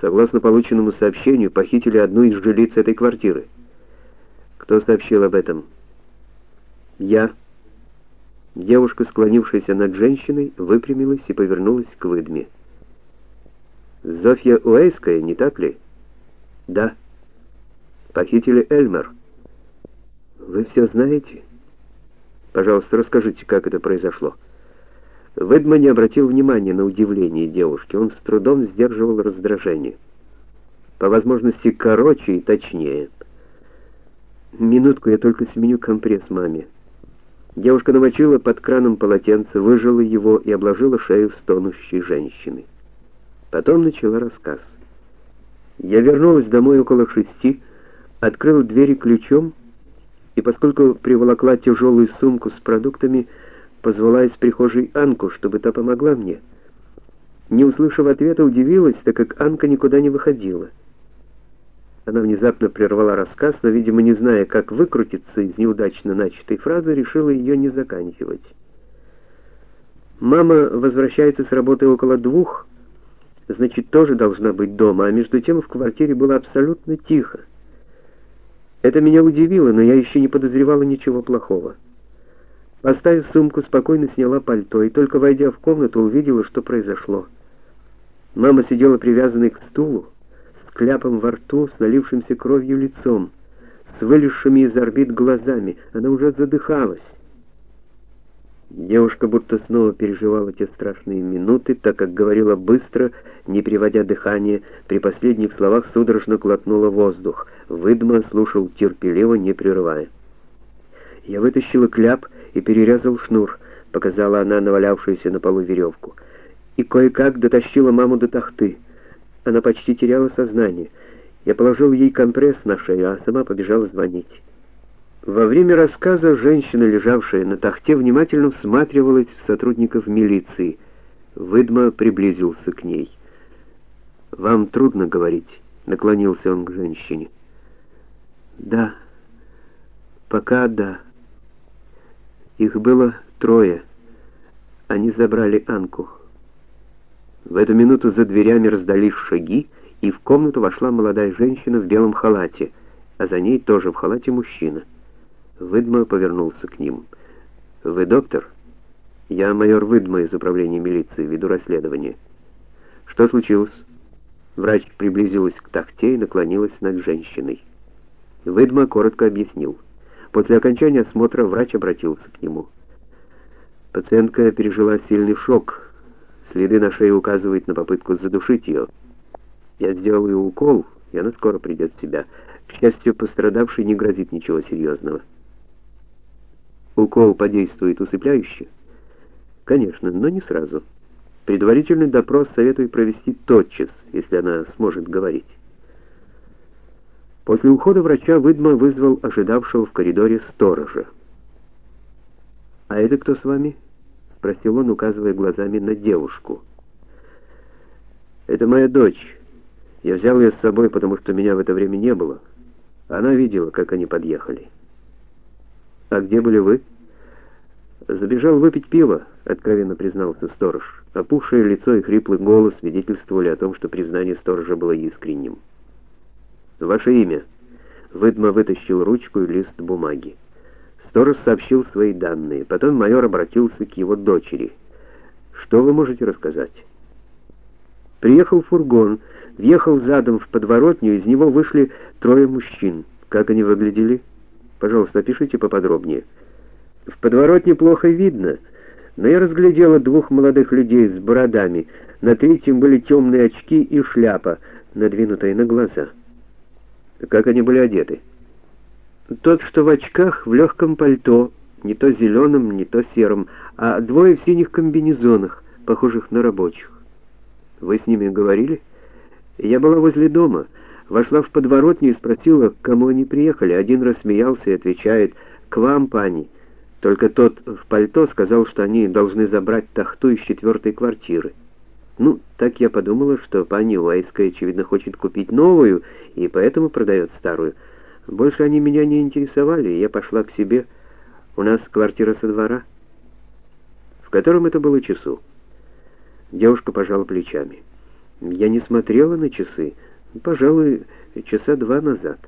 Согласно полученному сообщению, похитили одну из жилиц этой квартиры. Кто сообщил об этом? Я. Девушка, склонившаяся над женщиной, выпрямилась и повернулась к выдме. Зофья Уэйская, не так ли? Да. Похитили Эльмер. Вы все знаете? Пожалуйста, расскажите, как это произошло. Ведма не обратил внимания на удивление девушки. Он с трудом сдерживал раздражение. По возможности короче и точнее. Минутку, я только сменю компресс маме. Девушка намочила под краном полотенце, выжила его и обложила шею стонущей женщины. Потом начала рассказ. Я вернулась домой около шести, открыла двери ключом и, поскольку приволокла тяжелую сумку с продуктами, позвала из прихожей Анку, чтобы та помогла мне. Не услышав ответа, удивилась, так как Анка никуда не выходила. Она внезапно прервала рассказ, но, видимо, не зная, как выкрутиться из неудачно начатой фразы, решила ее не заканчивать. Мама возвращается с работы около двух, значит, тоже должна быть дома, а между тем в квартире было абсолютно тихо. Это меня удивило, но я еще не подозревала ничего плохого. Поставив сумку, спокойно сняла пальто и только войдя в комнату, увидела, что произошло. Мама сидела привязанной к стулу, с кляпом во рту, с налившимся кровью лицом, с вылезшими из орбит глазами. Она уже задыхалась. Девушка будто снова переживала те страшные минуты, так как говорила быстро, не приводя дыхания, при последних словах судорожно глотнула воздух. Выдма слушал терпеливо, не прерывая. Я вытащила кляп и перерезал шнур, показала она навалявшуюся на полу веревку. И кое-как дотащила маму до тахты. Она почти теряла сознание. Я положил ей компресс на шею, а сама побежала звонить. Во время рассказа женщина, лежавшая на тахте, внимательно всматривалась в сотрудников милиции. Выдма приблизился к ней. «Вам трудно говорить», — наклонился он к женщине. «Да, пока да». Их было трое. Они забрали Анку. В эту минуту за дверями раздались шаги, и в комнату вошла молодая женщина в белом халате, а за ней тоже в халате мужчина. Выдма повернулся к ним. «Вы доктор?» «Я майор Выдма из управления милиции, веду расследование». «Что случилось?» Врач приблизилась к тахте и наклонилась над женщиной. Выдма коротко объяснил. После окончания осмотра врач обратился к нему. Пациентка пережила сильный шок. Следы на шее указывают на попытку задушить ее. Я сделал ей укол, и она скоро придет в себя. К счастью, пострадавшей не грозит ничего серьезного. Укол подействует усыпляюще? Конечно, но не сразу. Предварительный допрос советую провести тотчас, если она сможет говорить. После ухода врача Выдма вызвал ожидавшего в коридоре сторожа. «А это кто с вами?» — спросил он, указывая глазами на девушку. «Это моя дочь. Я взял ее с собой, потому что меня в это время не было. Она видела, как они подъехали». «А где были вы?» «Забежал выпить пиво», — откровенно признался сторож. Опухшее лицо и хриплый голос свидетельствовали о том, что признание сторожа было искренним. Ваше имя. Выдма вытащил ручку и лист бумаги. Сторож сообщил свои данные. Потом майор обратился к его дочери. Что вы можете рассказать? Приехал фургон, въехал задом в подворотню, из него вышли трое мужчин. Как они выглядели? Пожалуйста, опишите поподробнее. В подворотне плохо видно, но я разглядела двух молодых людей с бородами. На третьем были темные очки и шляпа, надвинутая на глаза. Как они были одеты? Тот, что в очках, в легком пальто, не то зеленым, не то серым, а двое в синих комбинезонах, похожих на рабочих. Вы с ними говорили? Я была возле дома, вошла в подворотню и спросила, к кому они приехали. Один рассмеялся и отвечает, «К вам, пани». Только тот в пальто сказал, что они должны забрать тахту из четвертой квартиры. Ну, так я подумала, что пани Уайская, очевидно, хочет купить новую, и поэтому продает старую. Больше они меня не интересовали, и я пошла к себе. У нас квартира со двора. В котором это было часу? Девушка пожала плечами. Я не смотрела на часы, пожалуй, часа два назад.